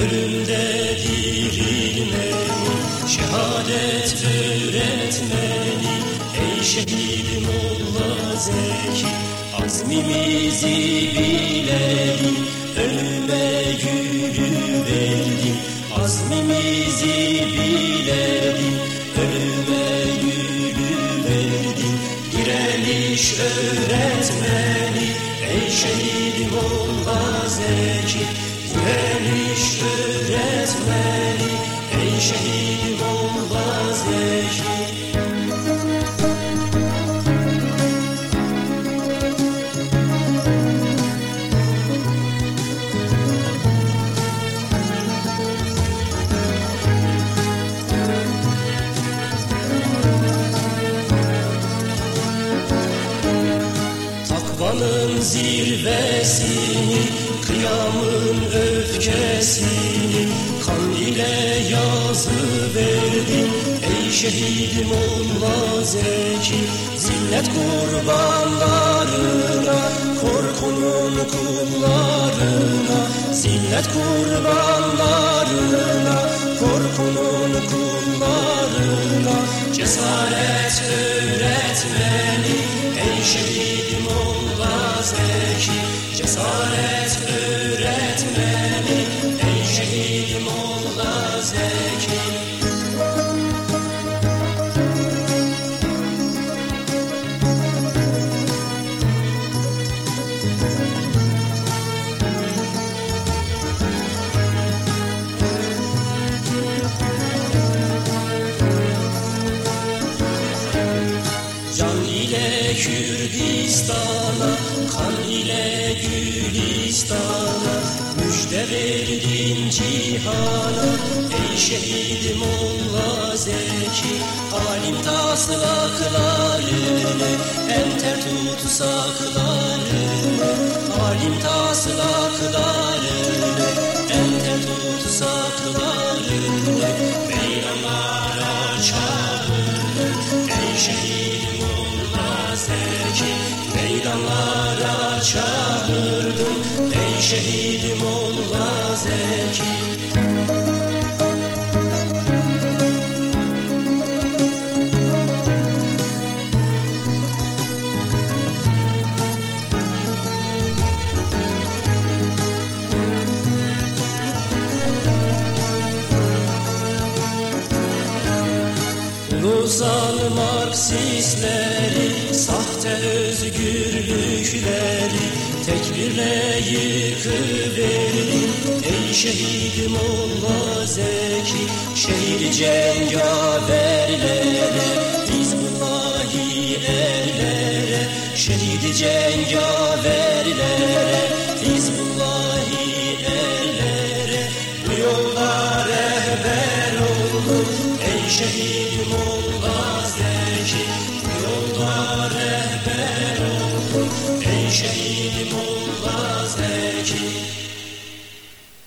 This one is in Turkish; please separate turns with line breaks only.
ölümde dirilmeni, şehadet öğretmeni, ey şehit Molla Zeki, azmimizi bilelim, ölüme yürüvelim, azmimizi bilelim, ölüme yürüvelim, direniş öğretmeni, ey şehit Molla Zeki, direniş öğretmeni, ey şehit Molla Zeki. Takvanın zirvesini, kıyamın öfkesini Kan ile yazı verdin ey şehidim Molla Zeki Zillet kurbanlarına, korkunun kullarına. Zillet kurbanlarına, korkunun kullarına. Cesaret öğretmeni ey şehidim Molla Zeki. Cesaret öğretmeni Kürdistan'a, kan ile Gülistan'a Müjde verdin cihana, ey şehidim Molla Zeki Alim taslaklarını, enter tutsaklarını Alim taslaklarını, enter tutsaklarını Meydanlara çağırın, ey şehidim Molla Zeki Meydanlara çağırdım Ey şehidim Molla Ulusal Marksistleri, sahte özgürlükleri Tekbire yıkıverin. Ey şehidim Allah zeki. Şehir cengaverlere Hizbullahi erlere. Şehidi cengaverlere Hizbullahi erlere. Bu yolda rehber oldu Ey şehidim Allah zeki. Bu yolda